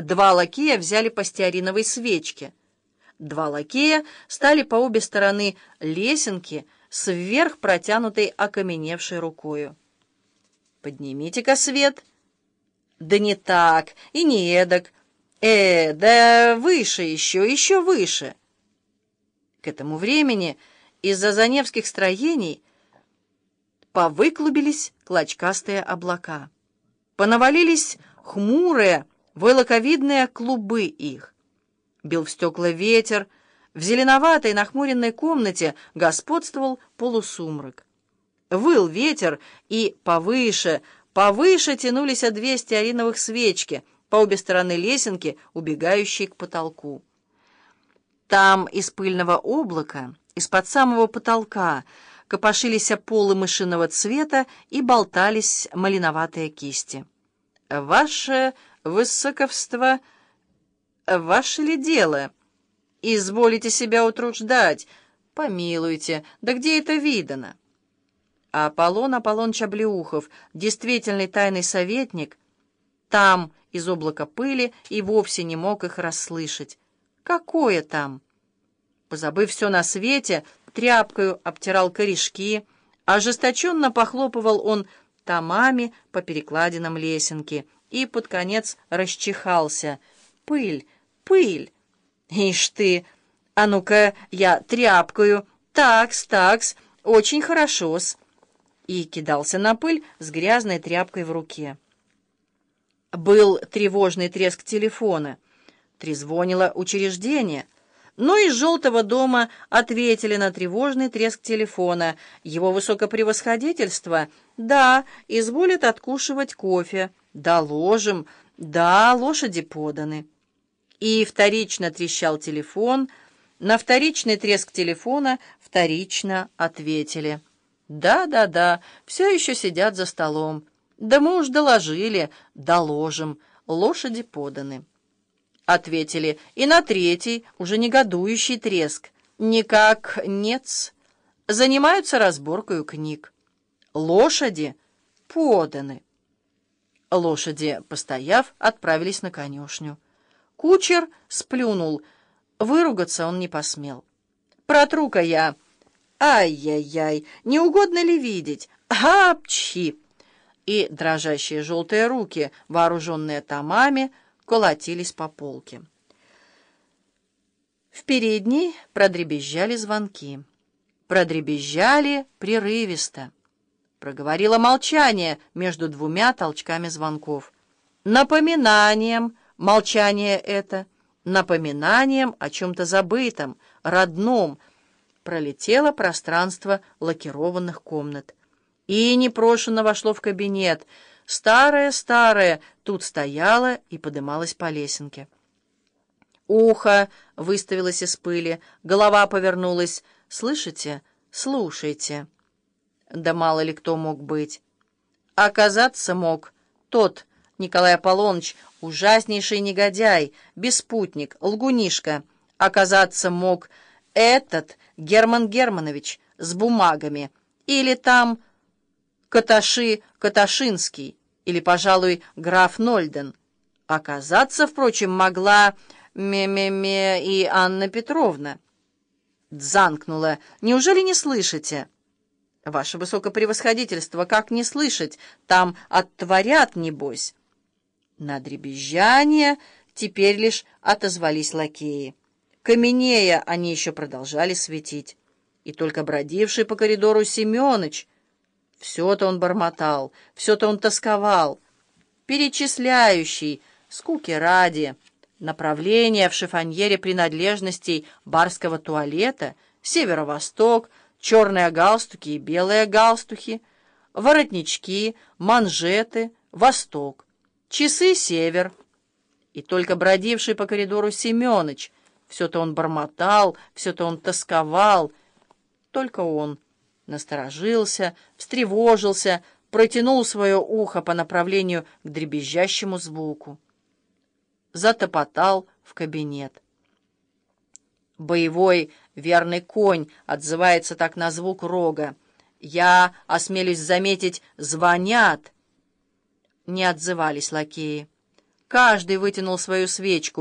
Два лакея взяли по стеариновой свечке. Два лакея стали по обе стороны лесенки с вверх протянутой окаменевшей рукою. «Поднимите-ка свет!» «Да не так, и не эдак. Э, да выше еще, еще выше!» К этому времени из-за заневских строений повыклубились клочкастые облака. Понавалились хмурые, волоковидные клубы их. Бил в стекла ветер, в зеленоватой нахмуренной комнате господствовал полусумрак. Выл ветер, и повыше, повыше тянулись две стеариновых свечки по обе стороны лесенки, убегающей к потолку. Там из пыльного облака, из-под самого потолка, копошились полы мышиного цвета и болтались малиноватые кисти. «Ваше высоковство, ваше ли дело? Изволите себя утруждать? Помилуйте, да где это видано?» А Аполлон Аполлоныч Облеухов, действительный тайный советник, там, из облака пыли, и вовсе не мог их расслышать. Какое там? Позабыв все на свете, тряпкою обтирал корешки, ожесточенно похлопывал он томами по перекладинам лесенки и под конец расчихался. «Пыль, пыль! Ишь ты! А ну-ка, я тряпкою! Такс, такс! Очень хорошо-с!» И кидался на пыль с грязной тряпкой в руке. Был тревожный треск телефона. Трезвонило учреждение — но из «желтого дома» ответили на тревожный треск телефона. Его высокопревосходительство «Да, изволят откушивать кофе. Да, ложим. Да, лошади поданы». И вторично трещал телефон. На вторичный треск телефона вторично ответили. «Да-да-да, все еще сидят за столом. Да мы уж доложили. Доложим. Лошади поданы» ответили, и на третий, уже негодующий треск. Никак нет. Занимаются разборкой книг. Лошади поданы. Лошади, постояв, отправились на конюшню. Кучер сплюнул. Выругаться он не посмел. «Протру-ка я!» «Ай-яй-яй! Не угодно ли видеть? Апчхи!» И дрожащие желтые руки, вооруженные томами, колотились по полке. В передней продребезжали звонки. Продребезжали прерывисто. Проговорило молчание между двумя толчками звонков. Напоминанием, молчание это, напоминанием о чем-то забытом, родном, пролетело пространство лакированных комнат. И непрошено вошло в кабинет — Старая-старая тут стояла и подымалась по лесенке. Ухо выставилось из пыли, голова повернулась. «Слышите? Слушайте». Да мало ли кто мог быть. Оказаться мог тот, Николай Аполлоныч, ужаснейший негодяй, беспутник, лгунишка. Оказаться мог этот Герман Германович с бумагами. Или там Каташи Каташинский или, пожалуй, граф Нольден. Оказаться, впрочем, могла ме-ме-ме и Анна Петровна. Дзанкнула. «Неужели не слышите?» «Ваше высокопревосходительство, как не слышать? Там оттворят, небось». На дребезжание теперь лишь отозвались лакеи. Каменея они еще продолжали светить. И только бродивший по коридору Семеныч все-то он бормотал, все-то он тосковал, перечисляющий, скуки ради, направление в шифоньере принадлежностей барского туалета, северо-восток, черные галстуки и белые галстухи, воротнички, манжеты, восток, часы север. И только бродивший по коридору Семеныч, все-то он бормотал, все-то он тосковал, только он — насторожился, встревожился, протянул свое ухо по направлению к дребезжащему звуку. Затопотал в кабинет. Боевой верный конь отзывается так на звук рога. Я, осмелюсь заметить, звонят. Не отзывались лакеи. Каждый вытянул свою свечку,